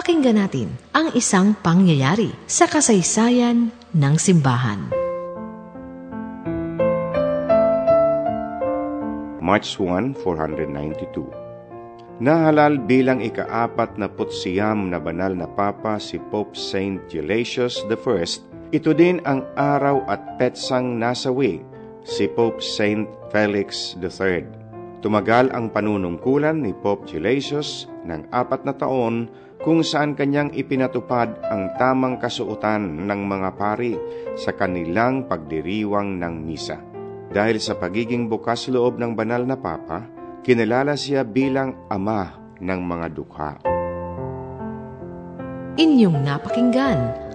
Pakinggan natin ang isang pangyayari sa kasaysayan ng simbahan. March 1, 492 Nahalal bilang ikaapat na putsiyam na banal na papa si Pope Saint Gelasius I. Ito din ang araw at petsang nasawi si Pope Saint Felix III. Tumagal ang panunungkulan ni Pope Gelasius ng apat na taon kung saan kanyang ipinatupad ang tamang kasuotan ng mga pari sa kanilang pagdiriwang ng misa. Dahil sa pagiging bukas loob ng banal na papa, kinilala siya bilang ama ng mga dukha. Inyong napakinggan